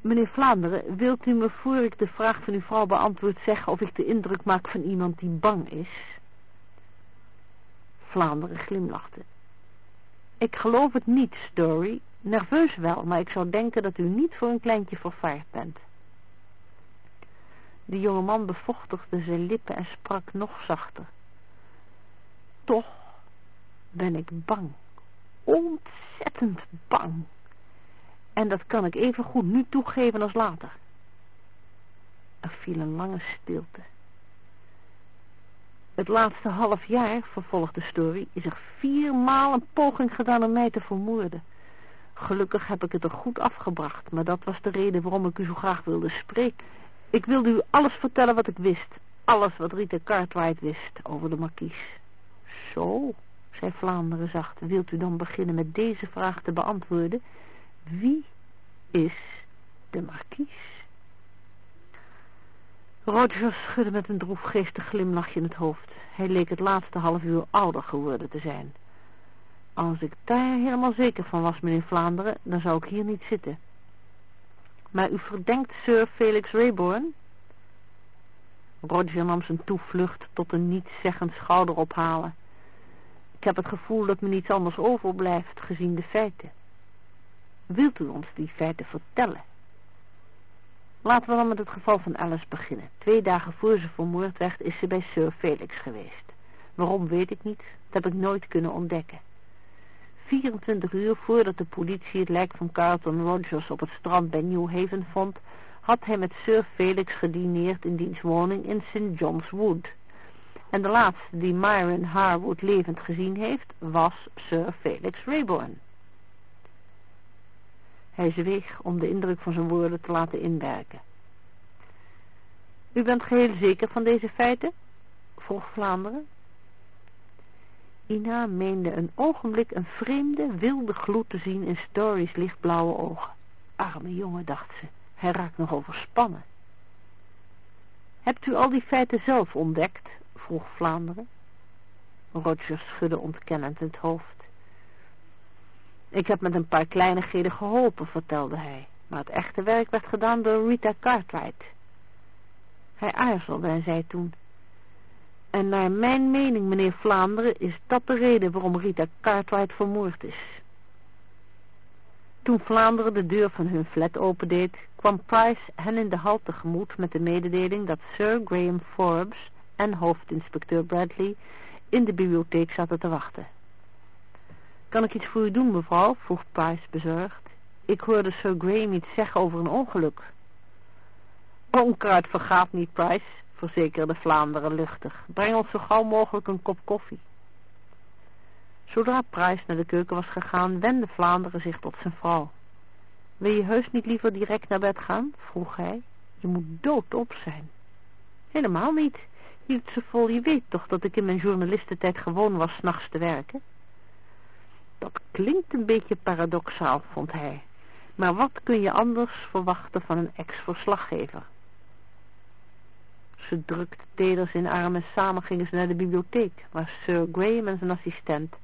Meneer Vlaanderen, wilt u me voor ik de vraag van uw vrouw beantwoord zeggen of ik de indruk maak van iemand die bang is? Vlaanderen glimlachte. Ik geloof het niet, Story. Nerveus wel, maar ik zou denken dat u niet voor een kleintje vervaard bent. De jonge man bevochtigde zijn lippen en sprak nog zachter. Toch ben ik bang. Ontzettend bang. En dat kan ik even goed nu toegeven als later. Er viel een lange stilte. Het laatste half jaar, vervolgde Story, is er viermaal een poging gedaan om mij te vermoorden. Gelukkig heb ik het er goed afgebracht, maar dat was de reden waarom ik u zo graag wilde spreken. Ik wilde u alles vertellen wat ik wist. Alles wat Rita Cartwright wist over de markies. Zo, zei Vlaanderen zacht, wilt u dan beginnen met deze vraag te beantwoorden? Wie is de markies? Roger schudde met een droefgeestig glimlachje in het hoofd. Hij leek het laatste half uur ouder geworden te zijn. Als ik daar helemaal zeker van was, meneer Vlaanderen, dan zou ik hier niet zitten. Maar u verdenkt Sir Felix Rayborn? Roger nam zijn toevlucht tot een nietszeggend schouderophalen. Ik heb het gevoel dat me niets anders overblijft gezien de feiten. Wilt u ons die feiten vertellen? Laten we dan met het geval van Alice beginnen. Twee dagen voor ze vermoord werd is ze bij Sir Felix geweest. Waarom weet ik niet, dat heb ik nooit kunnen ontdekken. 24 uur voordat de politie het lijk van Carlton Rogers op het strand bij New Haven vond, had hij met Sir Felix gedineerd in diens woning in St. John's Wood. En de laatste die Myron Harwood levend gezien heeft, was Sir Felix Rayborn. Hij zweeg om de indruk van zijn woorden te laten inwerken. U bent geheel zeker van deze feiten? vroeg Vlaanderen. Ina meende een ogenblik een vreemde, wilde gloed te zien in Story's lichtblauwe ogen. Arme jongen, dacht ze, hij raakt nog overspannen. Hebt u al die feiten zelf ontdekt? vroeg Vlaanderen. Roger schudde ontkennend het hoofd. Ik heb met een paar kleinigheden geholpen, vertelde hij, maar het echte werk werd gedaan door Rita Cartwright. Hij aarzelde en zei toen, en naar mijn mening, meneer Vlaanderen, is dat de reden waarom Rita Cartwright vermoord is. Toen Vlaanderen de deur van hun flat opendeed, kwam Price hen in de hal tegemoet met de mededeling dat Sir Graham Forbes en hoofdinspecteur Bradley in de bibliotheek zaten te wachten. Kan ik iets voor u doen, mevrouw? vroeg Price bezorgd. Ik hoorde Sir Graham iets zeggen over een ongeluk. Onkruid vergaat niet, Price, verzekerde Vlaanderen luchtig. Breng ons zo gauw mogelijk een kop koffie. Zodra Price naar de keuken was gegaan, wendde Vlaanderen zich tot zijn vrouw. Wil je heus niet liever direct naar bed gaan? vroeg hij. Je moet doodop zijn. Helemaal niet. Hield ze vol, je weet toch dat ik in mijn journalistentijd gewoon was s'nachts te werken? Dat klinkt een beetje paradoxaal, vond hij. Maar wat kun je anders verwachten van een ex-verslaggever? Ze drukte teders in armen en samen gingen ze naar de bibliotheek, waar Sir Graham en zijn assistent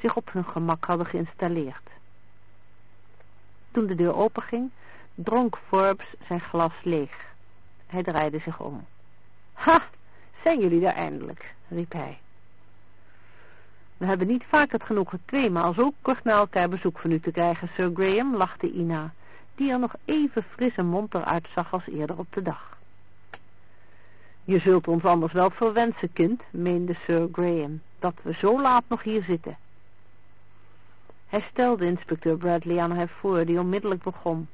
zich op hun gemak hadden geïnstalleerd. Toen de deur openging, dronk Forbes zijn glas leeg. Hij draaide zich om. Ha, zijn jullie daar eindelijk, riep hij. We hebben niet vaak het genoegen tweemaal zo kort na elkaar bezoek van u te krijgen, Sir Graham, lachte Ina, die er nog even fris en monter uitzag als eerder op de dag. Je zult ons anders wel verwensen, kind, meende Sir Graham, dat we zo laat nog hier zitten. Hij stelde inspecteur Bradley aan haar voor, die onmiddellijk begon.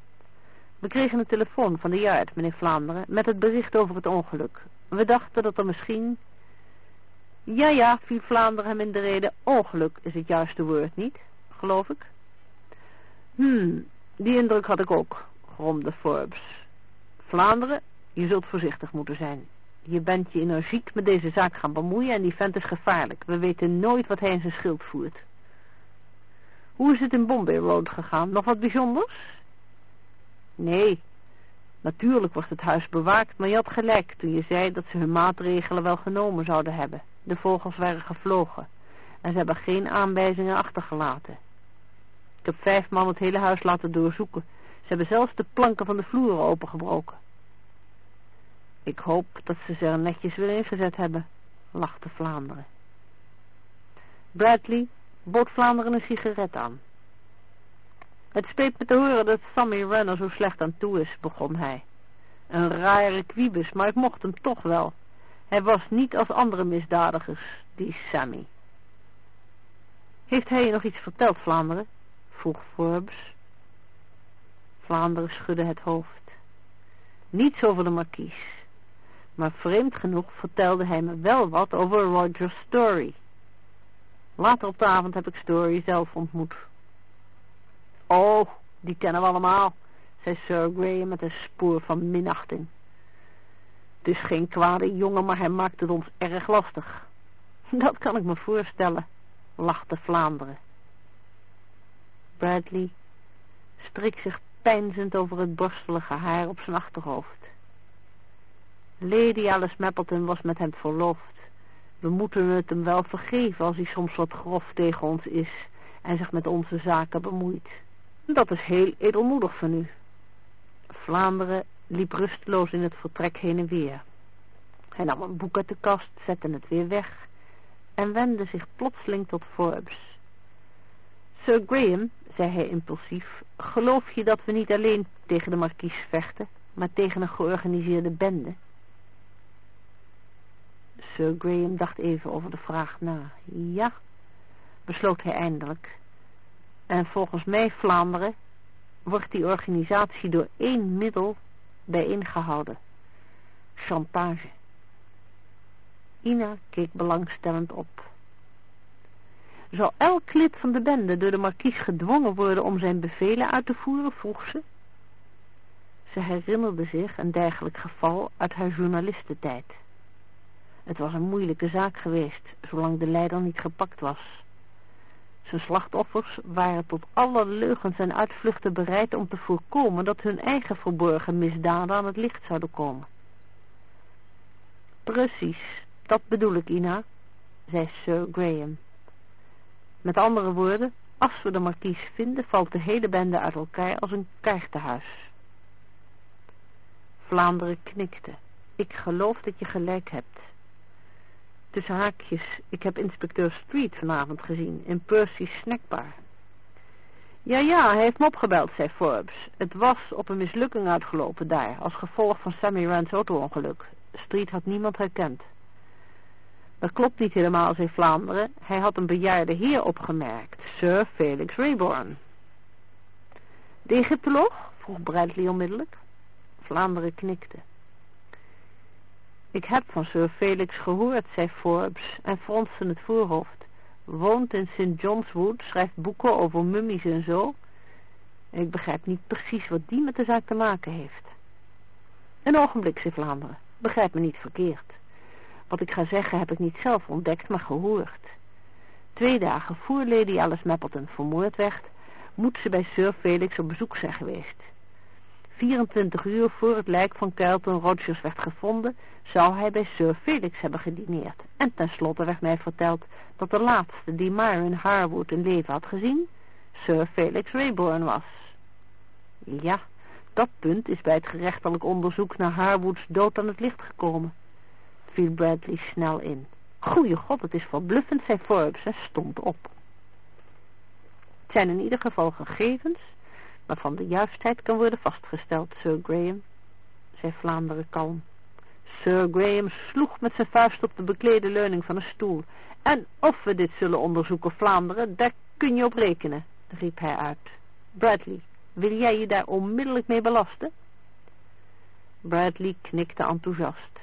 We kregen een telefoon van de Yard, meneer Vlaanderen, met het bericht over het ongeluk. We dachten dat er misschien ja, ja, viel Vlaanderen hem in de reden. Ongeluk is het juiste woord, niet? Geloof ik. Hmm, die indruk had ik ook, gromde Forbes. Vlaanderen, je zult voorzichtig moeten zijn. Je bent je energiek met deze zaak gaan bemoeien en die vent is gevaarlijk. We weten nooit wat hij in zijn schild voert. Hoe is het in Bombay Road gegaan? Nog wat bijzonders? Nee, natuurlijk wordt het huis bewaakt, maar je had gelijk toen je zei dat ze hun maatregelen wel genomen zouden hebben. De vogels waren gevlogen en ze hebben geen aanwijzingen achtergelaten. Ik heb vijf man het hele huis laten doorzoeken. Ze hebben zelfs de planken van de vloer opengebroken. Ik hoop dat ze ze er netjes weer ingezet hebben, lachte Vlaanderen. Bradley bood Vlaanderen een sigaret aan. Het speet me te horen dat Sammy Renner zo slecht aan toe is, begon hij. Een rare kwiebus, maar ik mocht hem toch wel. Hij was niet als andere misdadigers, die Sammy. Heeft hij je nog iets verteld, Vlaanderen? vroeg Forbes. Vlaanderen schudde het hoofd. Niets over de markies. Maar vreemd genoeg vertelde hij me wel wat over Roger's Story. Later op de avond heb ik Story zelf ontmoet. Oh, die kennen we allemaal, zei Sir Graham met een spoor van minachting. Het is geen kwade jongen, maar hij maakt het ons erg lastig. Dat kan ik me voorstellen, lachte Vlaanderen. Bradley streek zich peinzend over het borstelige haar op zijn achterhoofd. Lady Alice Mappleton was met hem verloofd. We moeten het hem wel vergeven als hij soms wat grof tegen ons is en zich met onze zaken bemoeit. Dat is heel edelmoedig van u. Vlaanderen liep rusteloos in het vertrek heen en weer. Hij nam een boek uit de kast, zette het weer weg en wendde zich plotseling tot Forbes. Sir Graham, zei hij impulsief, geloof je dat we niet alleen tegen de markies vechten, maar tegen een georganiseerde bende? Sir Graham dacht even over de vraag na. Ja, besloot hij eindelijk. En volgens mij, Vlaanderen, wordt die organisatie door één middel bijeengehouden. Chantage. Ina keek belangstellend op. Zou elk lid van de bende door de markies gedwongen worden om zijn bevelen uit te voeren, vroeg ze. Ze herinnerde zich een dergelijk geval uit haar journalistentijd. Het was een moeilijke zaak geweest, zolang de leider niet gepakt was. Zijn slachtoffers waren tot alle leugens en uitvluchten bereid om te voorkomen dat hun eigen verborgen misdaden aan het licht zouden komen. Precies, dat bedoel ik, Ina, zei Sir Graham. Met andere woorden, als we de markies vinden, valt de hele bende uit elkaar als een kaartenhuis. Vlaanderen knikte. Ik geloof dat je gelijk hebt. Tussen haakjes, ik heb inspecteur Street vanavond gezien, in Percy's snackbar. Ja, ja, hij heeft me opgebeld, zei Forbes. Het was op een mislukking uitgelopen daar, als gevolg van Sammy Rand's auto-ongeluk. Street had niemand herkend. Dat klopt niet helemaal, zei Vlaanderen. Hij had een bejaarde heer opgemerkt, Sir Felix Rayborn. De Egyptoloog? vroeg Bradley onmiddellijk. Vlaanderen knikte. Ik heb van Sir Felix gehoord, zei Forbes en fronste het voorhoofd. Woont in St. John's Wood, schrijft boeken over mummies en zo. Ik begrijp niet precies wat die met de zaak te maken heeft. Een ogenblik, zei Vlaanderen. Begrijp me niet verkeerd. Wat ik ga zeggen heb ik niet zelf ontdekt, maar gehoord. Twee dagen voor Lady Alice Mappleton vermoord werd, moet ze bij Sir Felix op bezoek zijn geweest. 24 uur voor het lijk van Carlton Rogers werd gevonden, zou hij bij Sir Felix hebben gedineerd. En tenslotte werd mij verteld dat de laatste die Myron Harwood in leven had gezien, Sir Felix Rayborn was. Ja, dat punt is bij het gerechtelijk onderzoek naar Harwoods dood aan het licht gekomen, viel Bradley snel in. Goeie god, het is verbluffend, zei Forbes en stond op. Het zijn in ieder geval gegevens waarvan de juistheid kan worden vastgesteld, Sir Graham, zei Vlaanderen kalm. Sir Graham sloeg met zijn vuist op de beklede leuning van een stoel. En of we dit zullen onderzoeken, Vlaanderen, daar kun je op rekenen, riep hij uit. Bradley, wil jij je daar onmiddellijk mee belasten? Bradley knikte enthousiast.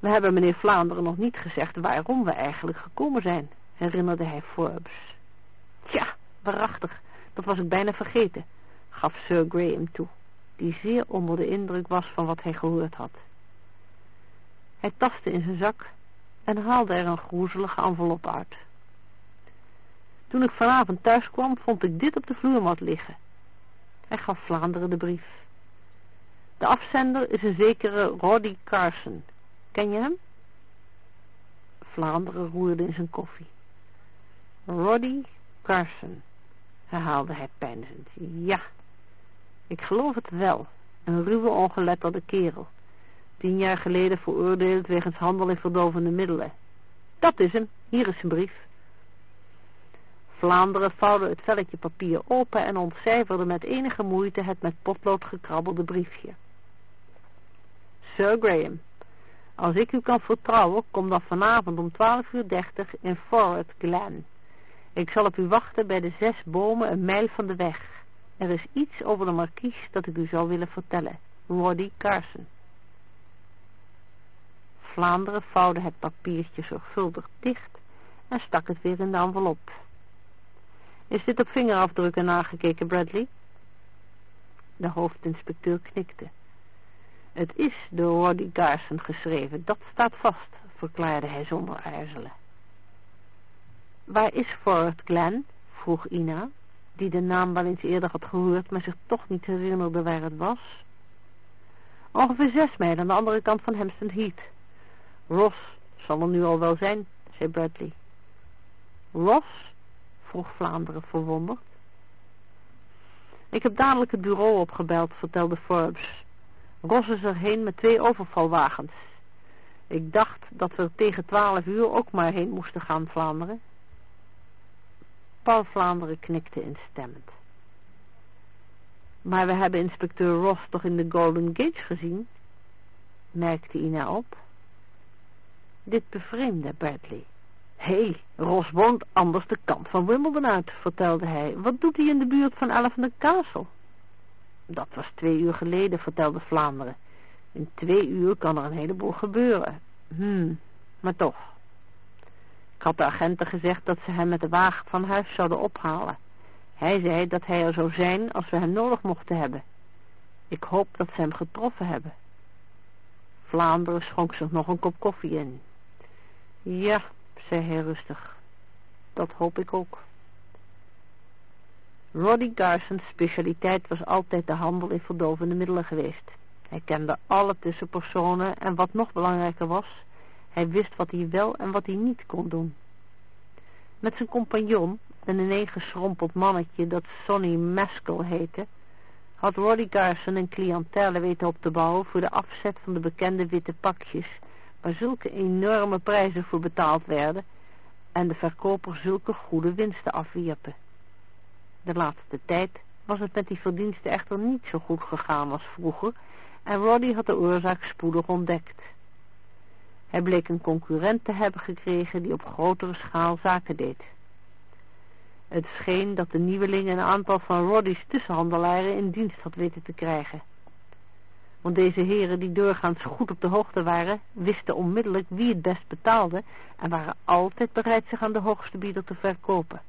We hebben meneer Vlaanderen nog niet gezegd waarom we eigenlijk gekomen zijn, herinnerde hij Forbes. Tja, waarachtig, dat was ik bijna vergeten, gaf Sir Graham toe, die zeer onder de indruk was van wat hij gehoord had. Hij tastte in zijn zak en haalde er een groezelige envelop uit. Toen ik vanavond thuis kwam, vond ik dit op de vloermat liggen. Hij gaf Vlaanderen de brief. De afzender is een zekere Roddy Carson. Ken je hem? Vlaanderen roerde in zijn koffie. Roddy Carson herhaalde hij peinzend. Ja, Ik geloof het wel. Een ruwe ongeletterde kerel. Tien jaar geleden veroordeeld wegens handel in verdovende middelen. Dat is hem. Hier is zijn brief. Vlaanderen vouwde het velletje papier open en ontcijferde met enige moeite het met potlood gekrabbelde briefje. Sir Graham, als ik u kan vertrouwen, kom dan vanavond om 12 uur 30 in Forest Glen. Ik zal op u wachten bij de zes bomen een mijl van de weg. Er is iets over de markies dat ik u zou willen vertellen. Roddy Carson. Vlaanderen vouwde het papiertje zorgvuldig dicht en stak het weer in de envelop. Is dit op vingerafdrukken nagekeken, Bradley? De hoofdinspecteur knikte. Het is door Roddy Garson geschreven, dat staat vast, verklaarde hij zonder aarzelen. Waar is Fort Glen? vroeg Ina, die de naam wel eens eerder had gehoord, maar zich toch niet herinnerde waar het was. Ongeveer zes mijl aan de andere kant van Hampstead Heath. Ross zal er nu al wel zijn, zei Bradley. Ross? vroeg Vlaanderen verwonderd. Ik heb dadelijk het bureau opgebeld, vertelde Forbes. Ross is erheen met twee overvalwagens. Ik dacht dat we tegen twaalf uur ook maar heen moesten gaan, Vlaanderen. Paul Vlaanderen knikte instemmend. Maar we hebben inspecteur Ross toch in de Golden Gate gezien? merkte Ina op. Dit bevreemde Bradley. Hé, hey, Ross woont anders de kant van Wimbledon uit, vertelde hij. Wat doet hij in de buurt van Elephant Castle? Dat was twee uur geleden, vertelde Vlaanderen. In twee uur kan er een heleboel gebeuren. Hmm, maar toch. Ik had de agenten gezegd dat ze hem met de wagen van huis zouden ophalen. Hij zei dat hij er zou zijn als we hem nodig mochten hebben. Ik hoop dat ze hem getroffen hebben. Vlaanderen schonk zich nog een kop koffie in. Ja, zei hij rustig. Dat hoop ik ook. Roddy Garson's specialiteit was altijd de handel in verdovende middelen geweest. Hij kende alle tussenpersonen en wat nog belangrijker was, hij wist wat hij wel en wat hij niet kon doen. Met zijn compagnon, een ineengeschrompeld mannetje dat Sonny Maskell heette, had Roddy Garson een cliëntele weten op te bouwen voor de afzet van de bekende witte pakjes, waar zulke enorme prijzen voor betaald werden en de verkoper zulke goede winsten afwierpen. De laatste tijd was het met die verdiensten echter niet zo goed gegaan als vroeger en Roddy had de oorzaak spoedig ontdekt. Hij bleek een concurrent te hebben gekregen die op grotere schaal zaken deed. Het scheen dat de nieuweling een aantal van Roddy's tussenhandelaren in dienst had weten te krijgen. Want deze heren die doorgaans goed op de hoogte waren, wisten onmiddellijk wie het best betaalde en waren altijd bereid zich aan de hoogste bieder te verkopen.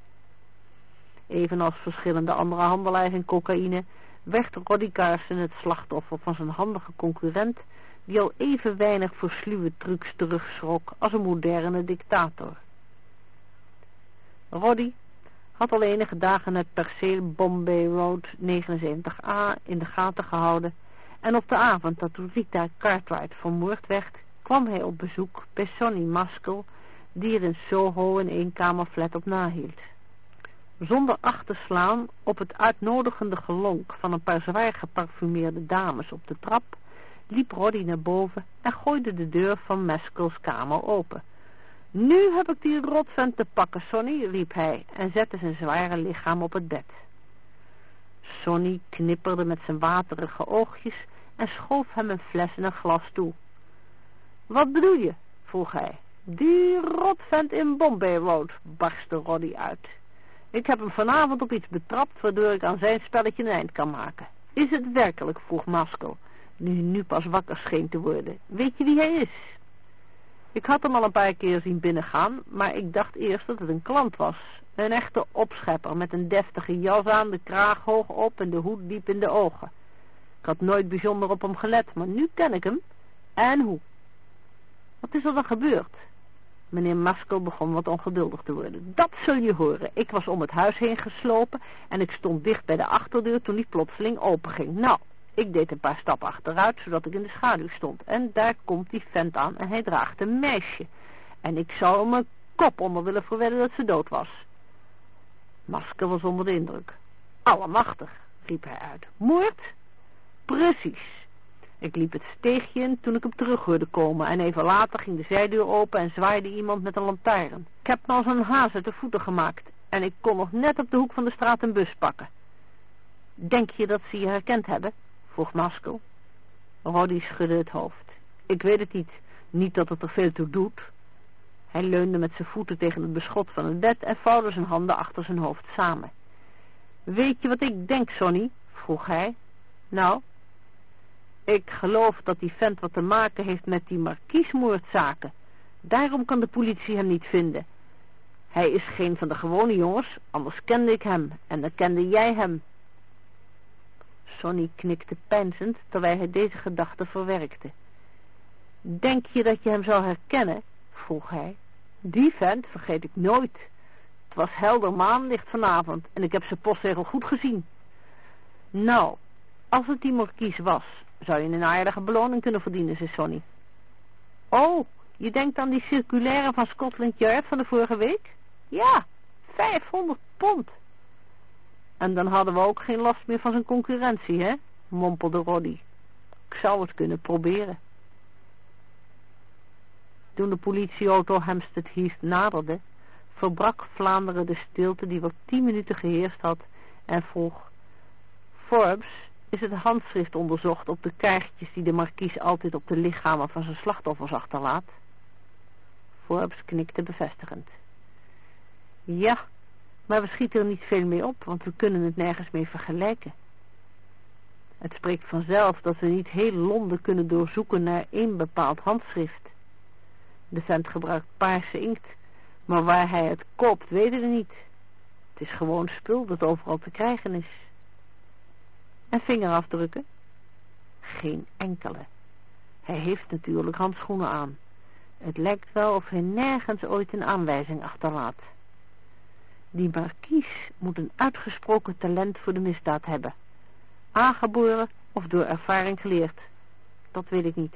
Evenals verschillende andere handelaars in cocaïne, werd Roddy Carson het slachtoffer van zijn handige concurrent, die al even weinig voor sluwe trucs terugschrok als een moderne dictator. Roddy had al enige dagen het perceel Bombay Road 79a in de gaten gehouden en op de avond dat Rita Cartwright vermoord werd, kwam hij op bezoek bij Sonny Maskell, die er in Soho een eenkamerflat op nahield. Zonder acht te slaan op het uitnodigende gelonk van een paar zwaar geparfumeerde dames op de trap, liep Roddy naar boven en gooide de deur van Maskells kamer open. Nu heb ik die rotvent te pakken, Sonny, riep hij en zette zijn zware lichaam op het bed. Sonny knipperde met zijn waterige oogjes en schoof hem een fles en een glas toe. Wat bedoel je? vroeg hij. Die rotvent in Bombay Road, barstte Roddy uit. Ik heb hem vanavond op iets betrapt, waardoor ik aan zijn spelletje een eind kan maken. Is het werkelijk, vroeg Masco, nu nu pas wakker scheen te worden. Weet je wie hij is? Ik had hem al een paar keer zien binnengaan, maar ik dacht eerst dat het een klant was. Een echte opschepper met een deftige jas aan, de kraag hoog op en de hoed diep in de ogen. Ik had nooit bijzonder op hem gelet, maar nu ken ik hem. En hoe? Wat is er dan gebeurd? Meneer Maskel begon wat ongeduldig te worden. Dat zul je horen. Ik was om het huis heen geslopen en ik stond dicht bij de achterdeur toen die plotseling openging. Nou, ik deed een paar stappen achteruit, zodat ik in de schaduw stond. En daar komt die vent aan en hij draagt een meisje. En ik zou er mijn kop onder willen verwedden dat ze dood was. Masker was onder de indruk. Allemachtig, riep hij uit. Moord? Precies. Ik liep het steegje in toen ik hem terug hoorde komen en even later ging de zijdeur open en zwaaide iemand met een lantaarn. Ik heb me als een haas uit de voeten gemaakt en ik kon nog net op de hoek van de straat een bus pakken. Denk je dat ze je herkend hebben? Vroeg Maskell. Roddy schudde het hoofd. Ik weet het niet. Niet dat het er veel toe doet. Hij leunde met zijn voeten tegen het beschot van het bed en vouwde zijn handen achter zijn hoofd samen. Weet je wat ik denk, Sonny? vroeg hij. Nou, ik geloof dat die vent wat te maken heeft met die markiesmoordzaken. Daarom kan de politie hem niet vinden. Hij is geen van de gewone jongens, anders kende ik hem en dan kende jij hem. Sonny knikte peinzend terwijl hij deze gedachte verwerkte. Denk je dat je hem zou herkennen? vroeg hij. Die vent vergeet ik nooit. Het was helder maanlicht vanavond en ik heb zijn postzegel goed gezien. Nou, als het die markies was, zou je een aardige beloning kunnen verdienen, zei Sonny. Oh, je denkt aan die circulaire van Scotland Yard van de vorige week? Ja, 500 pond. En dan hadden we ook geen last meer van zijn concurrentie, hè? mompelde Roddy. Ik zou het kunnen proberen. Toen de politieauto Hampstead Heath naderde, verbrak Vlaanderen de stilte die wel tien minuten geheerst had en vroeg... Forbes, is het handschrift onderzocht op de kaartjes die de markies altijd op de lichamen van zijn slachtoffers achterlaat? Forbes knikte bevestigend. Ja, maar we schieten er niet veel mee op, want we kunnen het nergens mee vergelijken. Het spreekt vanzelf dat we niet heel Londen kunnen doorzoeken naar één bepaald handschrift. De vent gebruikt paarse inkt, maar waar hij het koopt weten we niet. Het is gewoon spul dat overal te krijgen is. En vingerafdrukken? Geen enkele. Hij heeft natuurlijk handschoenen aan. Het lijkt wel of hij nergens ooit een aanwijzing achterlaat. Die markies moet een uitgesproken talent voor de misdaad hebben. Aangeboren of door ervaring geleerd. Dat weet ik niet.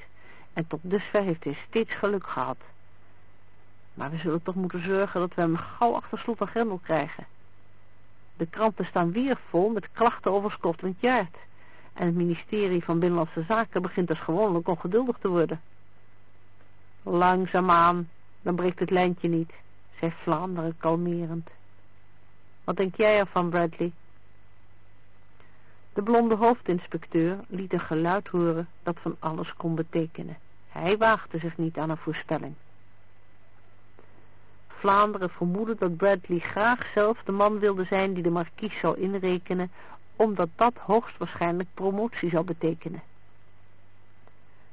En tot dusver heeft hij steeds geluk gehad. Maar we zullen toch moeten zorgen dat we hem gauw achter slot en grendel krijgen. De kranten staan weer vol met klachten over Scotland Yard. En het ministerie van Binnenlandse Zaken begint dus gewoonlijk ongeduldig te worden. Langzaamaan, dan breekt het lijntje niet, zei Vlaanderen kalmerend. Wat denk jij ervan, Bradley? De blonde hoofdinspecteur liet een geluid horen dat van alles kon betekenen. Hij waagde zich niet aan een voorspelling. Vlaanderen vermoedde dat Bradley graag zelf de man wilde zijn die de markies zou inrekenen, omdat dat hoogstwaarschijnlijk promotie zou betekenen.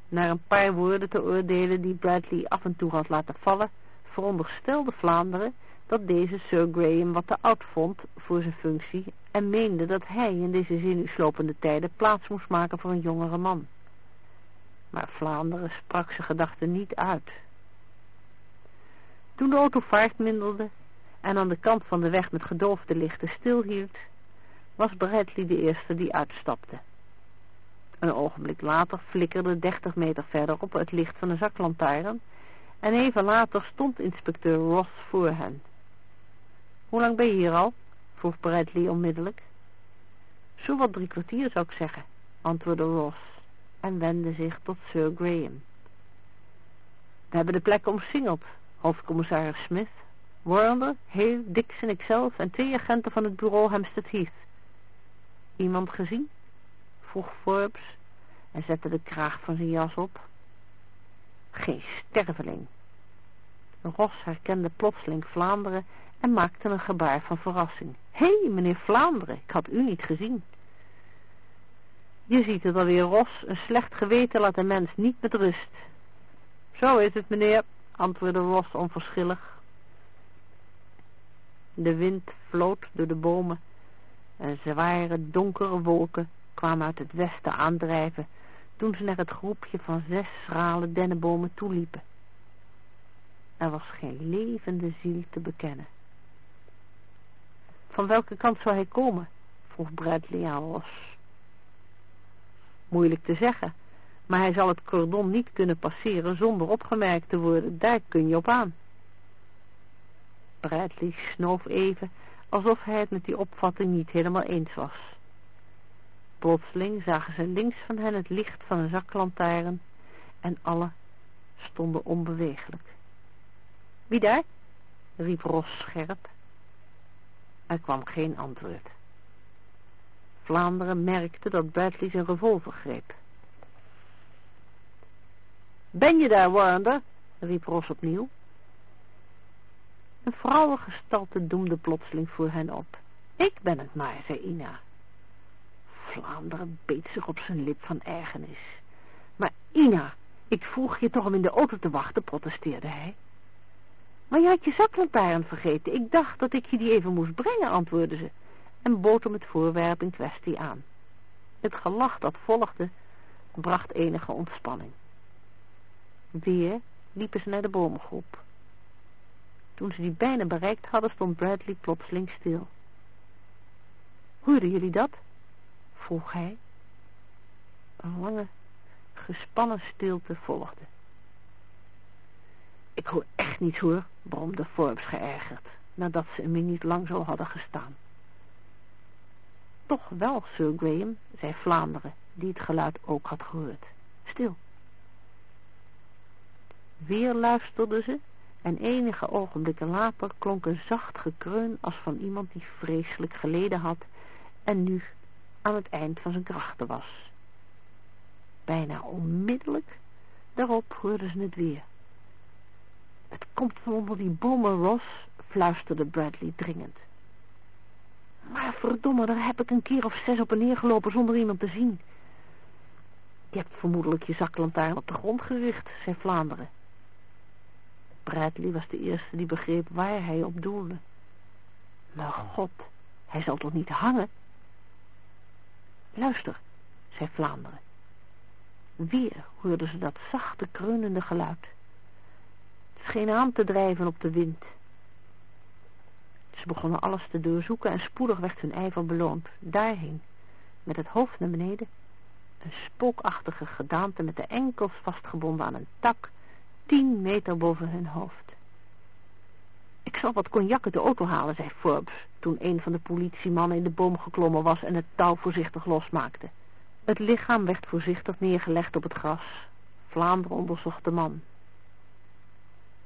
Naar een paar woorden te oordelen die Bradley af en toe had laten vallen, veronderstelde Vlaanderen dat deze Sir Graham wat te oud vond voor zijn functie en meende dat hij in deze zenuwslopende tijden plaats moest maken voor een jongere man. Maar Vlaanderen sprak zijn gedachten niet uit. Toen de auto vaart minderde en aan de kant van de weg met gedoofde lichten stilhield, was Bradley de eerste die uitstapte. Een ogenblik later flikkerde dertig meter verderop het licht van een zaklantaarn en even later stond inspecteur Ross voor hen. Hoe lang ben je hier al? vroeg Bradley onmiddellijk. Zo wat drie kwartier zou ik zeggen, antwoordde Ross en wendde zich tot Sir Graham. We hebben de plek omsingeld, hoofdcommissaris Smith, Warner, Hale, Dix en ikzelf en twee agenten van het bureau Hampstead Heath. Iemand gezien? vroeg Forbes en zette de kraag van zijn jas op. Geen sterveling. Ross herkende plotseling Vlaanderen en maakte een gebaar van verrassing. Hé, hey, meneer Vlaanderen, ik had u niet gezien. Je ziet het alweer, Ros, een slecht geweten laat een mens niet met rust. Zo is het, meneer, antwoordde Ross onverschillig. De wind floot door de bomen en zware donkere wolken kwamen uit het westen aandrijven toen ze naar het groepje van zes schrale dennenbomen toeliepen. Er was geen levende ziel te bekennen. Van welke kant zou hij komen? vroeg Bradley aan Ross. Moeilijk te zeggen, maar hij zal het cordon niet kunnen passeren zonder opgemerkt te worden. Daar kun je op aan. Bradley snoof even, alsof hij het met die opvatting niet helemaal eens was. Plotseling zagen ze links van hen het licht van een zaklantaarn en alle stonden onbewegelijk. Wie daar? riep Ros scherp. Er kwam geen antwoord. Vlaanderen merkte dat Bradley zijn revolver greep. Ben je daar, Warner? riep Ros opnieuw. Een vrouwengestalte doemde plotseling voor hen op. Ik ben het maar, zei Ina. Vlaanderen beet zich op zijn lip van ergernis. Maar Ina, ik vroeg je toch om in de auto te wachten, protesteerde hij. Maar je had je zaklantaarn vergeten. Ik dacht dat ik je die even moest brengen, antwoordde ze. En bood hem het voorwerp in kwestie aan. Het gelach dat volgde bracht enige ontspanning. Weer liepen ze naar de bomengroep. Toen ze die bijna bereikt hadden, stond Bradley plotseling stil. Hoorden jullie dat? vroeg hij. Een lange, gespannen stilte volgde. Ik hoor echt niets hoor, bromde Forbes geërgerd, nadat ze een minuut lang zo hadden gestaan. Toch wel, Sir Graham, zei Vlaanderen, die het geluid ook had gehoord. Stil. Weer luisterden ze en enige ogenblikken later klonk een zacht gekreun als van iemand die vreselijk geleden had en nu aan het eind van zijn krachten was. Bijna onmiddellijk daarop hoorden ze het weer. Het komt van onder die bomen, Ross, fluisterde Bradley dringend. Maar verdomme, daar heb ik een keer of zes op en neer gelopen zonder iemand te zien. Je hebt vermoedelijk je zaklantaarn op de grond gericht, zei Vlaanderen. Bradley was de eerste die begreep waar hij op doelde. Maar god, hij zal toch niet hangen? Luister, zei Vlaanderen. Weer hoorden ze dat zachte, kreunende geluid. Scheen aan te drijven op de wind. Ze begonnen alles te doorzoeken en spoedig werd hun ijver beloond. Daarheen, met het hoofd naar beneden, een spookachtige gedaante met de enkels vastgebonden aan een tak, tien meter boven hun hoofd. Ik zal wat cognac uit de auto halen, zei Forbes, toen een van de politiemannen in de boom geklommen was en het touw voorzichtig losmaakte. Het lichaam werd voorzichtig neergelegd op het gras. Vlaanderen onderzocht de man.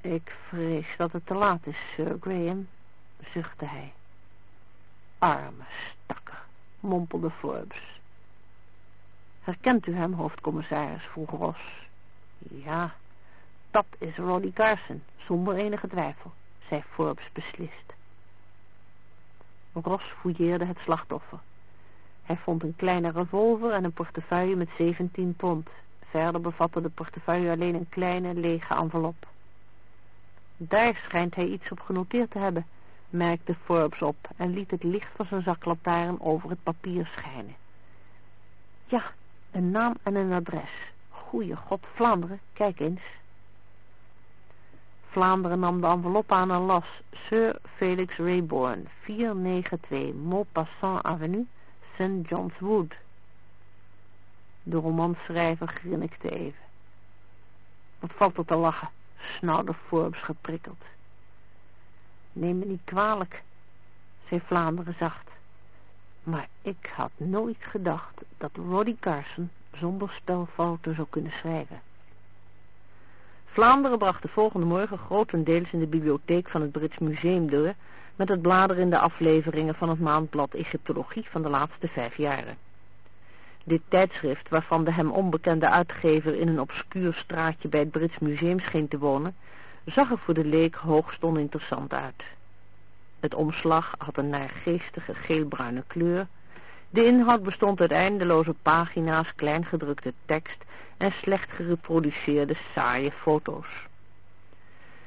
Ik vrees dat het te laat is, Sir Graham, zuchtte hij. Arme stakker, mompelde Forbes. Herkent u hem, hoofdcommissaris, vroeg Ross. Ja, dat is Roddy Carson, zonder enige twijfel, zei Forbes beslist. Ross fouilleerde het slachtoffer. Hij vond een kleine revolver en een portefeuille met 17 pond. Verder bevatte de portefeuille alleen een kleine, lege envelop. Daar schijnt hij iets op genoteerd te hebben, merkte Forbes op en liet het licht van zijn zaklantaarn over het papier schijnen. Ja, een naam en een adres. Goeie god, Vlaanderen, kijk eens. Vlaanderen nam de envelop aan en las Sir Felix Rayborn, 492 Maupassant Avenue, St. John's Wood. De romanschrijver grinnikte even. Wat valt er te lachen, snauwde Forbes geprikkeld. Neem me niet kwalijk, zei Vlaanderen zacht. Maar ik had nooit gedacht dat Roddy Carson zonder spelfouten zou kunnen schrijven. Vlaanderen bracht de volgende morgen grotendeels in de bibliotheek van het Brits Museum door, met het bladeren in de afleveringen van het maandblad Egyptologie van de laatste vijf jaren. Dit tijdschrift, waarvan de hem onbekende uitgever in een obscuur straatje bij het Brits Museum scheen te wonen, zag er voor de leek hoogst oninteressant uit. Het omslag had een naargeestige geelbruine kleur. De inhoud bestond uit eindeloze pagina's, kleingedrukte tekst en slecht gereproduceerde saaie foto's.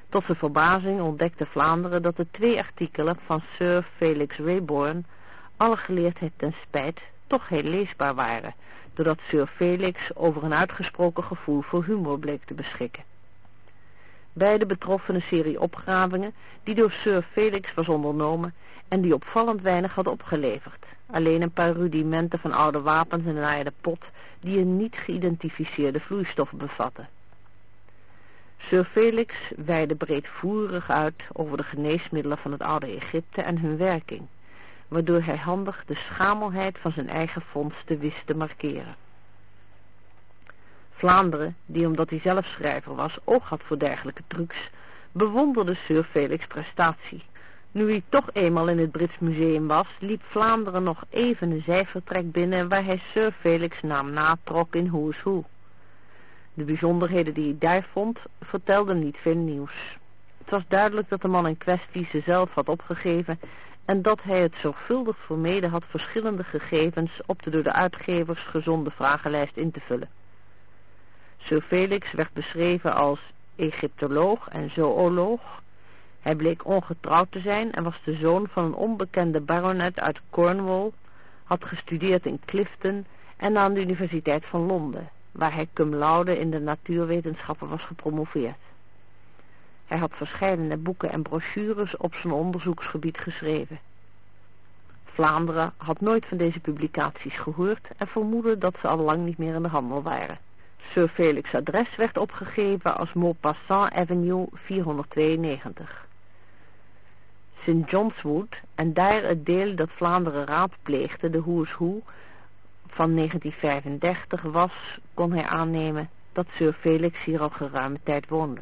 Tot zijn verbazing ontdekte Vlaanderen dat de twee artikelen van Sir Felix Rayborn, alle geleerdheid ten spijt, toch heel leesbaar waren, doordat Sir Felix over een uitgesproken gevoel voor humor bleek te beschikken. Beide betroffen een serie opgravingen die door Sir Felix was ondernomen en die opvallend weinig had opgeleverd. Alleen een paar rudimenten van oude wapens en een naaide pot die een niet geïdentificeerde vloeistof bevatten. Sir Felix weidde breedvoerig uit over de geneesmiddelen van het oude Egypte en hun werking, waardoor hij handig de schamelheid van zijn eigen vondsten wist te markeren. Vlaanderen, die omdat hij zelf schrijver was oog had voor dergelijke trucs, bewonderde Sir Felix' prestatie. Nu hij toch eenmaal in het Brits Museum was, liep Vlaanderen nog even een zijvertrek binnen waar hij Sir Felix' naam natrok in Who's Who. De bijzonderheden die hij daar vond, vertelden niet veel nieuws. Het was duidelijk dat de man in kwestie ze zelf had opgegeven en dat hij het zorgvuldig vermeden had verschillende gegevens op de door de uitgevers gezonde vragenlijst in te vullen. Sir Felix werd beschreven als Egyptoloog en zooloog. Hij bleek ongetrouwd te zijn en was de zoon van een onbekende baronet uit Cornwall, had gestudeerd in Clifton en aan de Universiteit van Londen, waar hij cum laude in de natuurwetenschappen was gepromoveerd. Hij had verschillende boeken en brochures op zijn onderzoeksgebied geschreven. Vlaanderen had nooit van deze publicaties gehoord en vermoedde dat ze al lang niet meer in de handel waren. Sir Felix' adres werd opgegeven als Maupassant Avenue 492. St. John's Wood en daar het deel dat Vlaanderen raadpleegde, de Who's Who, van 1935 was, kon hij aannemen dat Sir Felix hier al geruime tijd woonde.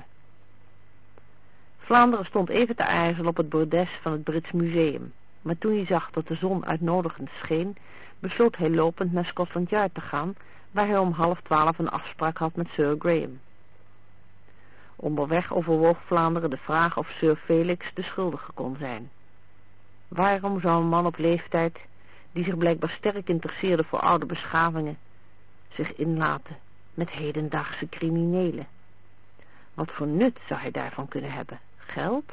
Vlaanderen stond even te aarzelen op het bordes van het Brits Museum, maar toen hij zag dat de zon uitnodigend scheen, besloot hij lopend naar Scotland Yard te gaan, waar hij om half twaalf een afspraak had met Sir Graham. Onderweg overwoog Vlaanderen de vraag of Sir Felix de schuldige kon zijn. Waarom zou een man op leeftijd, die zich blijkbaar sterk interesseerde voor oude beschavingen, zich inlaten met hedendaagse criminelen? Wat voor nut zou hij daarvan kunnen hebben? Geld?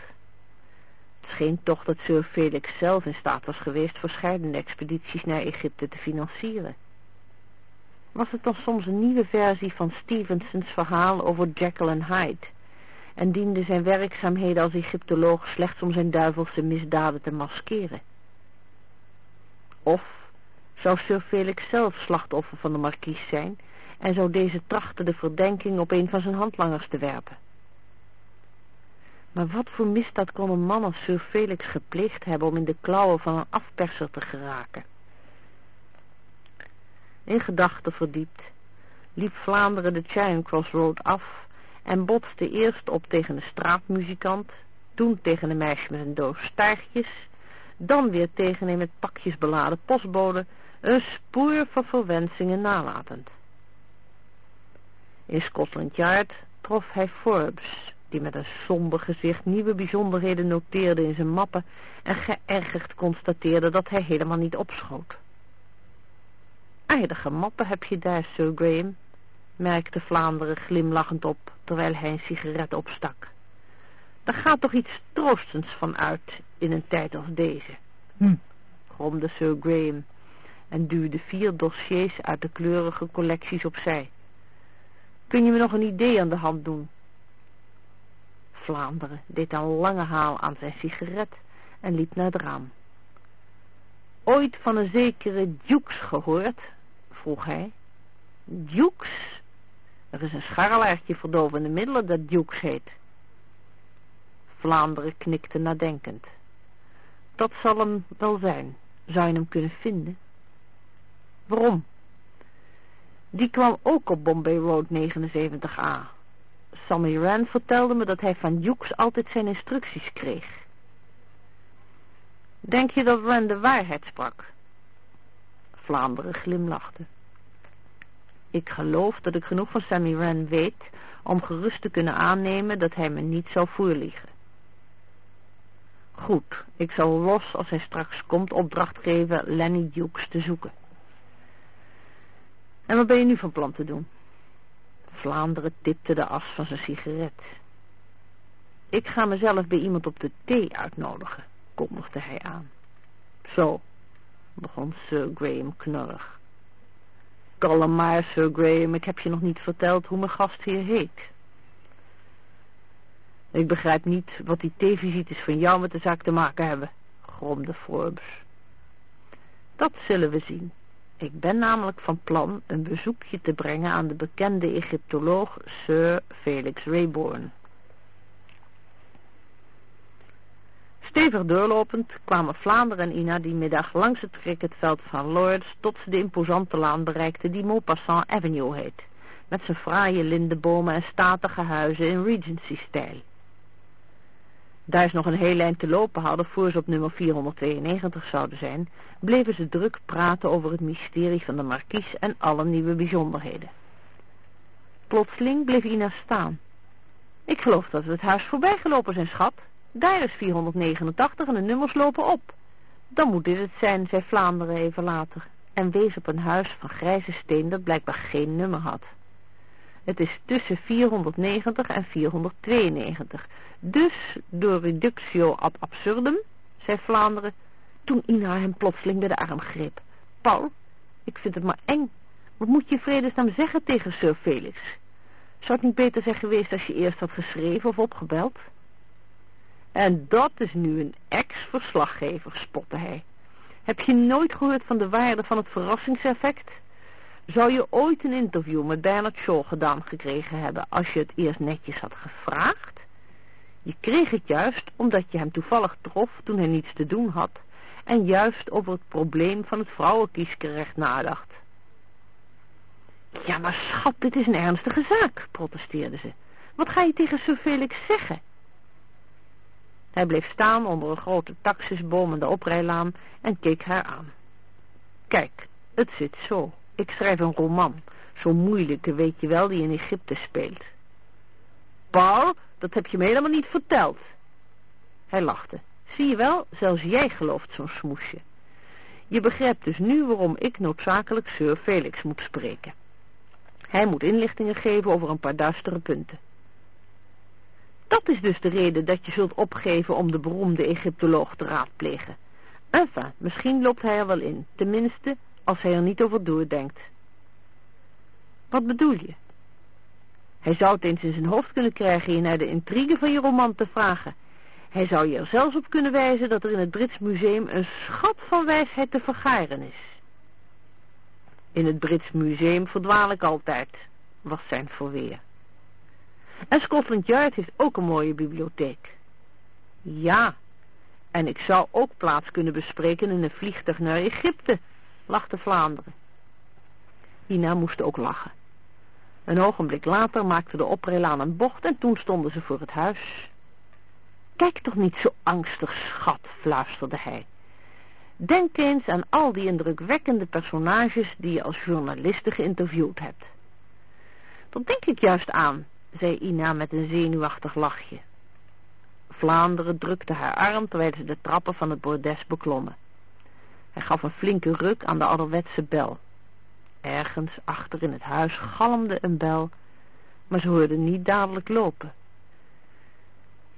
Het scheen toch dat Sir Felix zelf in staat was geweest verschillende expedities naar Egypte te financieren. Was het dan soms een nieuwe versie van Stevensons verhaal over Jekyll en Hyde? En diende zijn werkzaamheden als Egyptoloog slechts om zijn duivelse misdaden te maskeren? Of zou Sir Felix zelf slachtoffer van de markies zijn en zou deze trachten de verdenking op een van zijn handlangers te werpen? Maar wat voor misdaad kon een man als Sir Felix gepleegd hebben om in de klauwen van een afperser te geraken? In gedachten verdiept, liep Vlaanderen de Charing Cross Road af en botste eerst op tegen een straatmuzikant, toen tegen een meisje met een doos staartjes, dan weer tegen een met pakjes beladen postbode, een spoor van verwensingen nalatend. In Scotland Yard trof hij Forbes, die met een somber gezicht nieuwe bijzonderheden noteerde in zijn mappen en geërgerd constateerde dat hij helemaal niet opschoot. Aardige mappen heb je daar, Sir Graham, merkte Vlaanderen glimlachend op, terwijl hij een sigaret opstak. Daar gaat toch iets troostends van uit in een tijd als deze. Hm, gromde Sir Graham en duwde vier dossiers uit de kleurige collecties opzij. Kun je me nog een idee aan de hand doen? Vlaanderen deed een lange haal aan zijn sigaret en liep naar het raam. Ooit van een zekere Dukes gehoord? vroeg hij. Dukes? Er is een scharrelaartje verdovende middelen dat Dukes heet. Vlaanderen knikte nadenkend. Dat zal hem wel zijn. Zou je hem kunnen vinden? Waarom? Die kwam ook op Bombay Road 79A. Sammy Rand vertelde me dat hij van Dukes altijd zijn instructies kreeg. Denk je dat Rand de waarheid sprak? Vlaanderen glimlachte. Ik geloof dat ik genoeg van Sammy Rand weet om gerust te kunnen aannemen dat hij me niet zou voorliegen. Goed, ik zal Ross als hij straks komt opdracht geven Lenny Dukes te zoeken. En wat ben je nu van plan te doen? Vlaanderen tipte de as van zijn sigaret. Ik ga mezelf bij iemand op de thee uitnodigen, kondigde hij aan. Zo, begon Sir Graham knorrig. Kalm maar, Sir Graham, ik heb je nog niet verteld hoe mijn gast hier heet. Ik begrijp niet wat die theevisites van jou met de zaak te maken hebben, gromde Forbes. Dat zullen we zien. Ik ben namelijk van plan een bezoekje te brengen aan de bekende Egyptoloog Sir Felix Rayborn. Stevig doorlopend kwamen Vlaanderen en Ina die middag langs het cricketveld van Lords tot ze de imposante laan bereikten die Maupassant Avenue heet, met zijn fraaie lindenbomen en statige huizen in Regency-stijl. Daar ze nog een heel eind te lopen hadden voor ze op nummer 492 zouden zijn, bleven ze druk praten over het mysterie van de markies en alle nieuwe bijzonderheden. Plotseling bleef Ina staan. Ik geloof dat we het huis voorbij gelopen zijn, schat. Daar is 489 en de nummers lopen op. Dan moet dit het zijn, zei Vlaanderen even later, en wees op een huis van grijze steen dat blijkbaar geen nummer had. Het is tussen 490 en 492, dus door reductio ab absurdum, zei Vlaanderen, toen Ina hem plotseling bij de arm greep. Paul, ik vind het maar eng. Wat moet je vredesnaam zeggen tegen Sir Felix? Zou het niet beter zijn geweest als je eerst had geschreven of opgebeld? En dat is nu een ex-verslaggever, spotte hij. Heb je nooit gehoord van de waarde van het verrassingseffect? Zou je ooit een interview met Bernard Shaw gedaan gekregen hebben als je het eerst netjes had gevraagd? Je kreeg het juist omdat je hem toevallig trof toen hij niets te doen had en juist over het probleem van het vrouwenkiesgerecht nadacht. Ja, maar schat, dit is een ernstige zaak, protesteerde ze. Wat ga je tegen Sir Felix zeggen? Hij bleef staan onder een grote taxisboom in de oprijlaan en keek haar aan. Kijk, het zit zo. Ik schrijf een roman. Zo'n moeilijke, weet je wel, die in Egypte speelt. Paul, dat heb je me helemaal niet verteld. Hij lachte. Zie je wel, zelfs jij gelooft zo'n smoesje. Je begrijpt dus nu waarom ik noodzakelijk Sir Felix moet spreken. Hij moet inlichtingen geven over een paar duistere punten. Dat is dus de reden dat je zult opgeven om de beroemde Egyptoloog te raadplegen. Enfin, misschien loopt hij er wel in, tenminste als hij er niet over doordenkt. Wat bedoel je? Hij zou het eens in zijn hoofd kunnen krijgen je naar de intrigue van je roman te vragen. Hij zou je er zelfs op kunnen wijzen dat er in het Brits Museum een schat van wijsheid te vergaren is. In het Brits Museum verdwaal ik altijd, was zijn verweer. En Scotland Yard heeft ook een mooie bibliotheek. Ja, en ik zou ook plaats kunnen bespreken in een vliegtuig naar Egypte, lachte Vlaanderen. Ina moest ook lachen. Een ogenblik later maakte de oprijlaan een bocht en toen stonden ze voor het huis. Kijk toch niet zo angstig, schat, fluisterde hij. Denk eens aan al die indrukwekkende personages die je als journaliste geïnterviewd hebt. Dat denk ik juist aan, zei Ina met een zenuwachtig lachje. Vlaanderen drukte haar arm terwijl ze de trappen van het bordes beklommen. Hij gaf een flinke ruk aan de ouderwetse bel. Ergens achter in het huis galmde een bel, maar ze hoorden niet dadelijk lopen.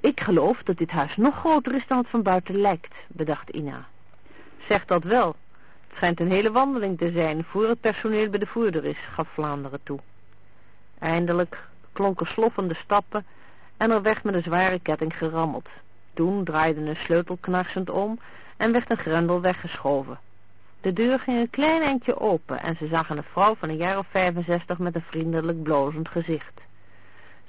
Ik geloof dat dit huis nog groter is dan het van buiten lijkt, bedacht Ina. Zeg dat wel. Het schijnt een hele wandeling te zijn voor het personeel bij de voerder is, gaf Vlaanderen toe. Eindelijk klonken sloffende stappen en er werd met een zware ketting gerammeld. Toen draaide een sleutel knarsend om en werd een grendel weggeschoven. De deur ging een klein eindje open en ze zagen een vrouw van een jaar of 65 met een vriendelijk blozend gezicht.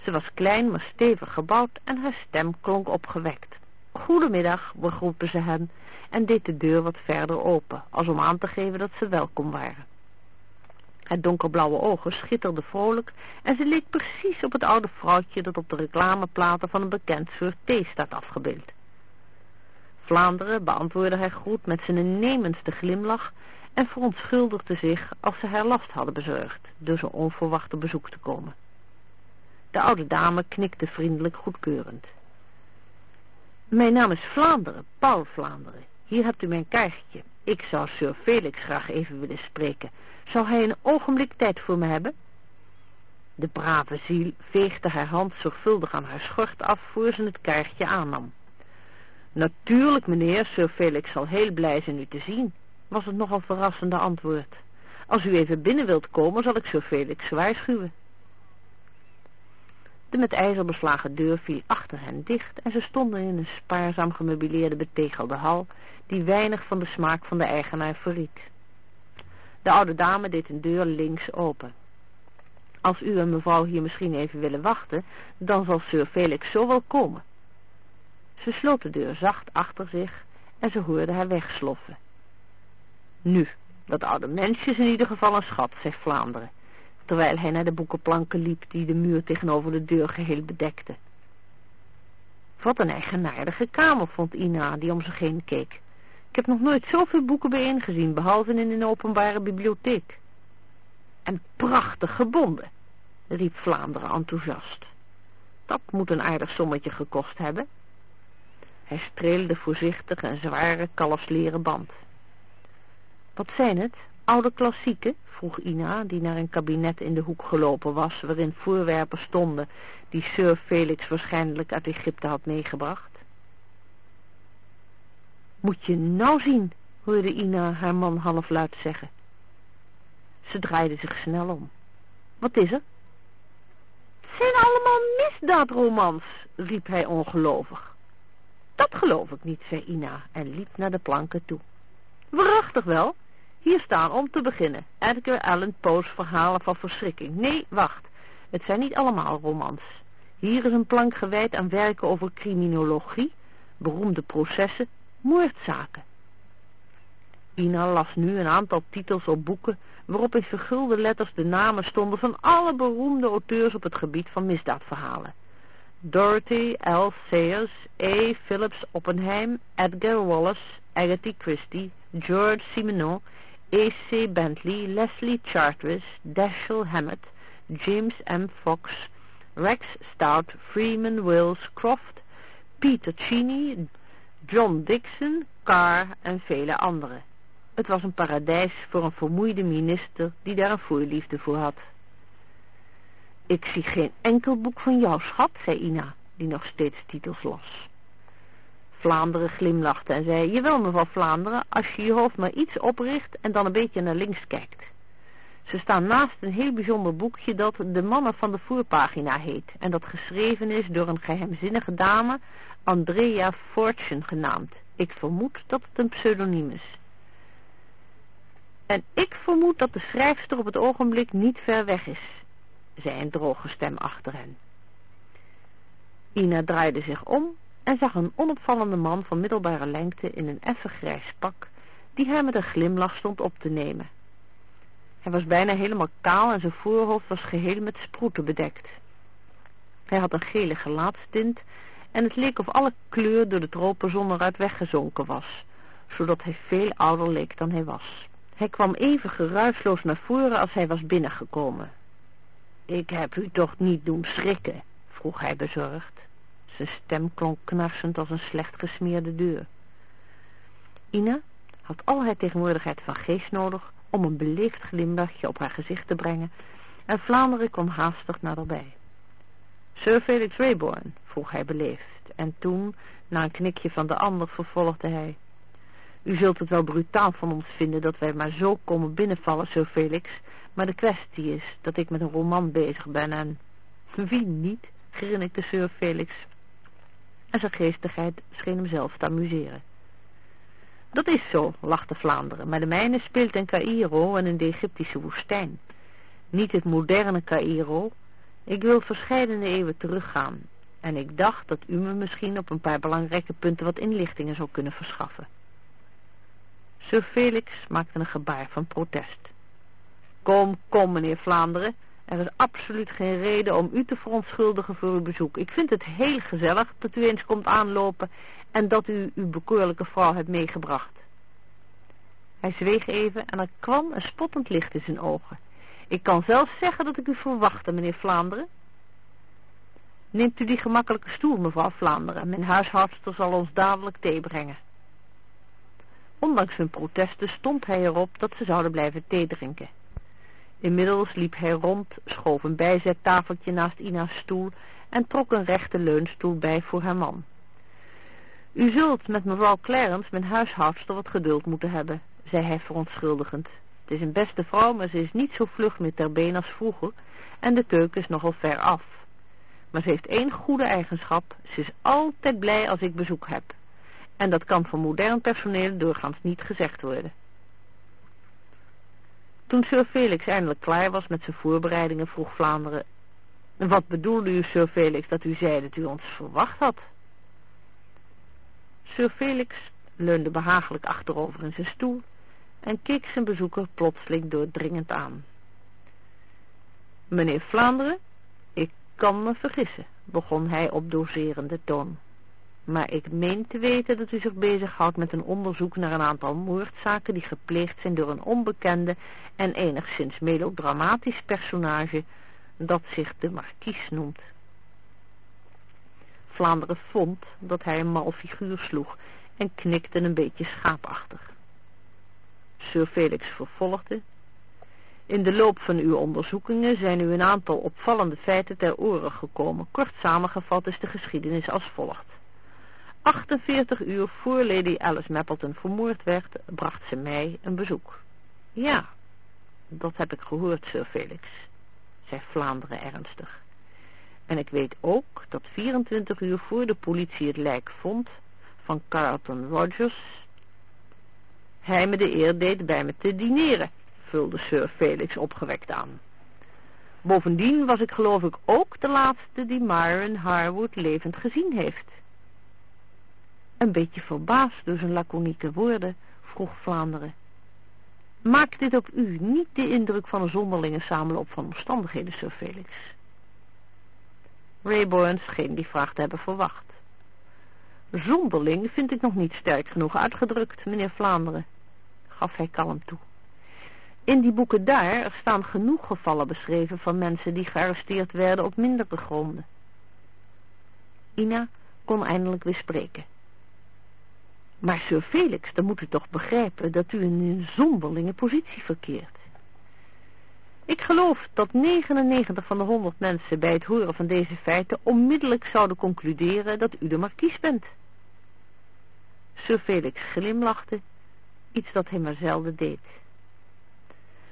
Ze was klein, maar stevig gebouwd en haar stem klonk opgewekt. Goedemiddag, begroette ze hen en deed de deur wat verder open, als om aan te geven dat ze welkom waren. Het donkerblauwe ogen schitterde vrolijk en ze leek precies op het oude vrouwtje dat op de reclameplaten van een bekend soort thee staat afgebeeld. Vlaanderen beantwoordde haar groet met zijn innemendste glimlach en verontschuldigde zich als ze haar last hadden bezorgd door zo'n onverwachte bezoek te komen. De oude dame knikte vriendelijk goedkeurend. Mijn naam is Vlaanderen, Paul Vlaanderen. Hier hebt u mijn kaartje. Ik zou Sir Felix graag even willen spreken. Zou hij een ogenblik tijd voor me hebben? De brave ziel veegde haar hand zorgvuldig aan haar schort af voor ze het kaartje aannam. Natuurlijk, meneer, Sir Felix zal heel blij zijn u te zien, was het nogal verrassende antwoord. Als u even binnen wilt komen, zal ik Sir Felix waarschuwen. De met ijzer beslagen deur viel achter hen dicht en ze stonden in een spaarzaam gemeubileerde betegelde hal, die weinig van de smaak van de eigenaar verriet. De oude dame deed een deur links open. Als u en mevrouw hier misschien even willen wachten, dan zal Sir Felix zo wel komen. Ze sloot de deur zacht achter zich en ze hoorde haar wegsloffen. Nu, dat oude mensje is in ieder geval een schat, zei Vlaanderen, terwijl hij naar de boekenplanken liep die de muur tegenover de deur geheel bedekte. Wat een eigenaardige kamer, vond Ina, die om zich heen keek. Ik heb nog nooit zoveel boeken bijeengezien, behalve in een openbare bibliotheek. En prachtig gebonden, riep Vlaanderen enthousiast. Dat moet een aardig sommetje gekost hebben. Hij streelde voorzichtig een zware kalfsleren band. Wat zijn het? Oude klassieken? vroeg Ina, die naar een kabinet in de hoek gelopen was, waarin voorwerpen stonden die Sir Felix waarschijnlijk uit Egypte had meegebracht. Moet je nou zien, hoorde Ina haar man halfluid zeggen. Ze draaide zich snel om. Wat is er? Het zijn allemaal misdaadromans, riep hij ongelovig. Dat geloof ik niet, zei Ina en liep naar de planken toe. Waarachtig wel. Hier staan om te beginnen Edgar Allan Poe's verhalen van verschrikking. Nee, wacht. Het zijn niet allemaal romans. Hier is een plank gewijd aan werken over criminologie, beroemde processen, moordzaken. Ina las nu een aantal titels op boeken waarop in vergulde letters de namen stonden van alle beroemde auteurs op het gebied van misdaadverhalen. Dorothy L. Sayers, A. Phillips Oppenheim, Edgar Wallace, Agatha Christie, George Simenon, A.C. Bentley, Leslie Charteris, Dashiell Hammett, James M. Fox, Rex Stout, Freeman Wills, Croft, Peter Cheney, John Dixon, Carr en vele anderen. Het was een paradijs voor een vermoeide minister die daar een voorliefde voor had. Ik zie geen enkel boek van jou, schat, zei Ina, die nog steeds titels las. Vlaanderen glimlachte en zei, jawel mevrouw Vlaanderen, als je je hoofd maar iets opricht en dan een beetje naar links kijkt. Ze staan naast een heel bijzonder boekje dat De Mannen van de Voorpagina heet en dat geschreven is door een geheimzinnige dame, Andrea Fortune genaamd. Ik vermoed dat het een pseudoniem is. En ik vermoed dat de schrijfster op het ogenblik niet ver weg is, zei een droge stem achter hen. Ina draaide zich om en zag een onopvallende man van middelbare lengte in een effen grijs pak, die haar met een glimlach stond op te nemen. Hij was bijna helemaal kaal en zijn voorhoofd was geheel met sproeten bedekt. Hij had een gele gelaatstint en het leek of alle kleur door de tropenzon eruit weggezonken was, zodat hij veel ouder leek dan hij was. Hij kwam even geruisloos naar voren als hij was binnengekomen. Ik heb u toch niet doen schrikken, vroeg hij bezorgd. Zijn stem klonk knarsend als een slecht gesmeerde deur. Ina had al haar tegenwoordigheid van geest nodig om een beleefd glimlachje op haar gezicht te brengen en Vlaanderen kwam haastig naderbij. Sir Felix Rayborn, vroeg hij beleefd en toen, na een knikje van de ander, vervolgde hij. U zult het wel brutaal van ons vinden dat wij maar zo komen binnenvallen, Sir Felix, maar de kwestie is dat ik met een roman bezig ben en... Wie niet, grinnikte Sir Felix. En zijn geestigheid scheen hem zelf te amuseren. Dat is zo, lachte Vlaanderen, maar de mijne speelt in Cairo en in de Egyptische woestijn. Niet het moderne Cairo. Ik wil verscheidene eeuwen teruggaan. En ik dacht dat u me misschien op een paar belangrijke punten wat inlichtingen zou kunnen verschaffen. Sir Felix maakte een gebaar van protest. Kom, kom, meneer Vlaanderen. Er is absoluut geen reden om u te verontschuldigen voor uw bezoek. Ik vind het heel gezellig dat u eens komt aanlopen en dat u uw bekoorlijke vrouw hebt meegebracht. Hij zweeg even en er kwam een spottend licht in zijn ogen. Ik kan zelfs zeggen dat ik u verwachtte, meneer Vlaanderen. Neemt u die gemakkelijke stoel, mevrouw Vlaanderen. Mijn huishoudster zal ons dadelijk thee brengen. Ondanks hun protesten stond hij erop dat ze zouden blijven thee drinken. Inmiddels liep hij rond, schoof een bijzettafeltje naast Ina's stoel en trok een rechte leunstoel bij voor haar man. U zult met mevrouw Clarence, mijn huishoudster, wat geduld moeten hebben, zei hij verontschuldigend. Het is een beste vrouw, maar ze is niet zo vlug met ter been als vroeger en de keuken is nogal ver af. Maar ze heeft één goede eigenschap, ze is altijd blij als ik bezoek heb. En dat kan voor modern personeel doorgaans niet gezegd worden. Toen Sir Felix eindelijk klaar was met zijn voorbereidingen, vroeg Vlaanderen... Wat bedoelde u, Sir Felix, dat u zei dat u ons verwacht had? Sir Felix leunde behagelijk achterover in zijn stoel en keek zijn bezoeker plotseling doordringend aan. Meneer Vlaanderen, ik kan me vergissen, begon hij op doserende toon. Maar ik meen te weten dat u zich bezighoudt met een onderzoek naar een aantal moordzaken die gepleegd zijn door een onbekende en enigszins melodramatisch personage dat zich de markies noemt. Vlaanderen vond dat hij een mal figuur sloeg en knikte een beetje schaapachtig. Sir Felix vervolgde. In de loop van uw onderzoekingen zijn u een aantal opvallende feiten ter oren gekomen. Kort samengevat is de geschiedenis als volgt. 48 uur voor Lady Alice Mappleton vermoord werd, bracht ze mij een bezoek. Ja, dat heb ik gehoord, Sir Felix, zei Vlaanderen ernstig. En ik weet ook dat 24 uur voor de politie het lijk vond van Carlton Rogers, hij me de eer deed bij me te dineren, vulde Sir Felix opgewekt aan. Bovendien was ik geloof ik ook de laatste die Myron Harwood levend gezien heeft. Een beetje verbaasd door zijn laconieke woorden, vroeg Vlaanderen. Maakt dit op u niet de indruk van een zonderlinge samenloop van omstandigheden, Sir Felix? Rayborn scheen die vraag te hebben verwacht. Zonderling vind ik nog niet sterk genoeg uitgedrukt, meneer Vlaanderen, gaf hij kalm toe. In die boeken daar staan genoeg gevallen beschreven van mensen die gearresteerd werden op mindere gronden. Ina kon eindelijk weer spreken. Maar Sir Felix, dan moet u toch begrijpen dat u in een zonderlinge positie verkeert. Ik geloof dat 99 van de 100 mensen bij het horen van deze feiten onmiddellijk zouden concluderen dat u de markies bent. Sir Felix glimlachte, iets dat hij maar zelden deed.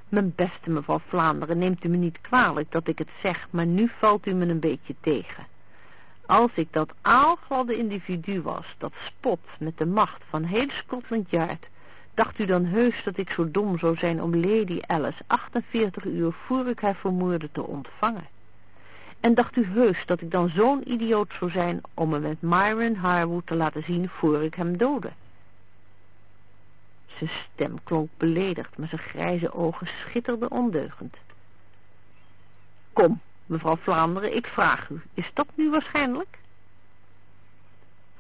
Mijn beste mevrouw Vlaanderen, neemt u me niet kwalijk dat ik het zeg, maar nu valt u me een beetje tegen. Als ik dat aalgladde individu was, dat spot met de macht van heel Scotland Yard, dacht u dan heus dat ik zo dom zou zijn om Lady Alice 48 uur voor ik haar vermoorde te ontvangen? En dacht u heus dat ik dan zo'n idioot zou zijn om me met Myron Harwood te laten zien voor ik hem doodde? Zijn stem klonk beledigd, maar zijn grijze ogen schitterden ondeugend. Kom, mevrouw Vlaanderen, ik vraag u, is dat nu waarschijnlijk?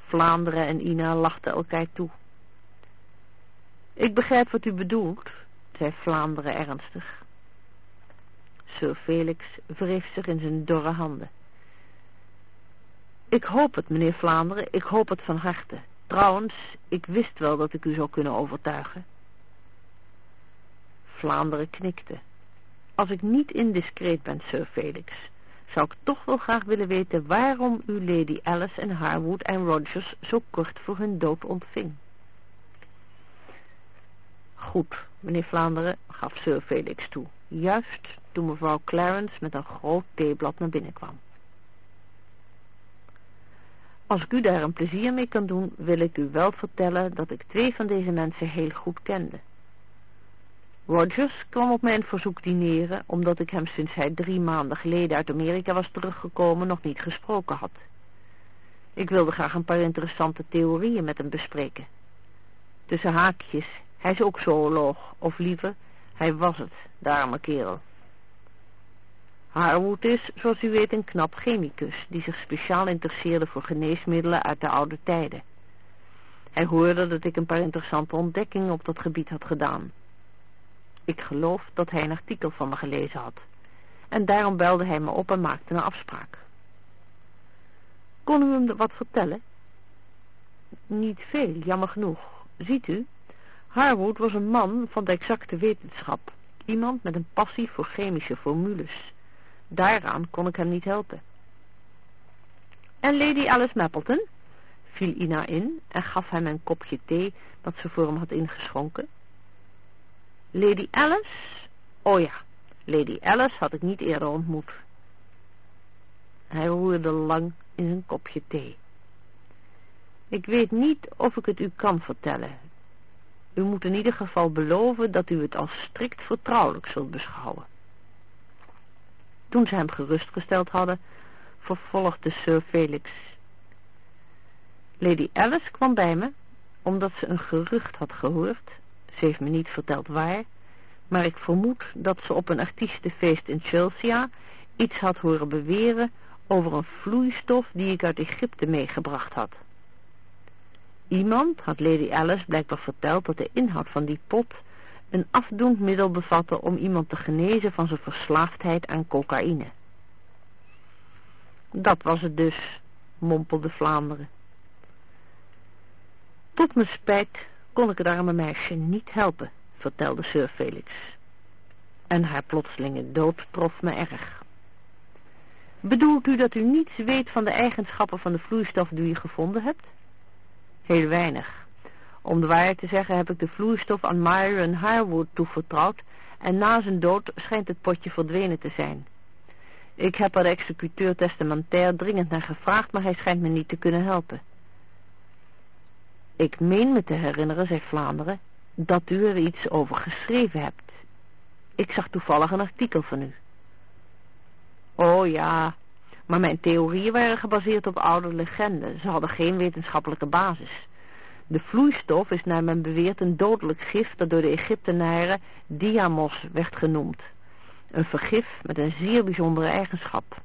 Vlaanderen en Ina lachten elkaar toe. Ik begrijp wat u bedoelt, zei Vlaanderen ernstig. Sir Felix wreef zich in zijn dorre handen. Ik hoop het, meneer Vlaanderen, ik hoop het van harte. Trouwens, ik wist wel dat ik u zou kunnen overtuigen. Vlaanderen knikte. Als ik niet indiscreet ben, Sir Felix, zou ik toch wel graag willen weten waarom u Lady Alice en Harwood en Rogers zo kort voor hun dood ontving. Goed, meneer Vlaanderen, gaf Sir Felix toe, juist toen mevrouw Clarence met een groot theeblad naar binnen kwam. Als ik u daar een plezier mee kan doen, wil ik u wel vertellen dat ik twee van deze mensen heel goed kende. Rogers kwam op mijn verzoek dineren, omdat ik hem sinds hij drie maanden geleden uit Amerika was teruggekomen nog niet gesproken had. Ik wilde graag een paar interessante theorieën met hem bespreken. Tussen haakjes, hij is ook zooloog, of liever, hij was het, de arme kerel. Harwood is, zoals u weet, een knap chemicus, die zich speciaal interesseerde voor geneesmiddelen uit de oude tijden. Hij hoorde dat ik een paar interessante ontdekkingen op dat gebied had gedaan. Ik geloof dat hij een artikel van me gelezen had. En daarom belde hij me op en maakte een afspraak. Kon u hem wat vertellen? Niet veel, jammer genoeg. Ziet u, Harwood was een man van de exacte wetenschap. Iemand met een passie voor chemische formules. Daaraan kon ik hem niet helpen. En Lady Alice Mappleton? viel Ina in en gaf hem een kopje thee dat ze voor hem had ingeschonken. Lady Alice? Oh ja, Lady Alice had ik niet eerder ontmoet. Hij roerde lang in zijn kopje thee. Ik weet niet of ik het u kan vertellen. U moet in ieder geval beloven dat u het als strikt vertrouwelijk zult beschouwen. Toen ze hem gerustgesteld hadden, vervolgde Sir Felix. Lady Alice kwam bij me, omdat ze een gerucht had gehoord. Ze heeft me niet verteld waar, maar ik vermoed dat ze op een artiestenfeest in Chelsea iets had horen beweren over een vloeistof die ik uit Egypte meegebracht had. Iemand had Lady Alice blijkbaar verteld dat de inhoud van die pot een afdoend middel bevatte om iemand te genezen van zijn verslaafdheid aan cocaïne. Dat was het dus, mompelde Vlaanderen. Tot mijn spijt kon ik het arme meisje niet helpen, vertelde Sir Felix. En haar plotselinge dood trof me erg. Bedoelt u dat u niets weet van de eigenschappen van de vloeistof die u gevonden hebt? Heel weinig. Om de waarheid te zeggen heb ik de vloeistof aan Myron Harwood toevertrouwd en na zijn dood schijnt het potje verdwenen te zijn. Ik heb er de executeur testamentair dringend naar gevraagd, maar hij schijnt me niet te kunnen helpen. Ik meen me te herinneren, zei Vlaanderen, dat u er iets over geschreven hebt. Ik zag toevallig een artikel van u. Oh ja, maar mijn theorieën waren gebaseerd op oude legenden. Ze hadden geen wetenschappelijke basis. De vloeistof is naar men beweert een dodelijk gif dat door de Egyptenaren diamos werd genoemd. Een vergif met een zeer bijzondere eigenschap.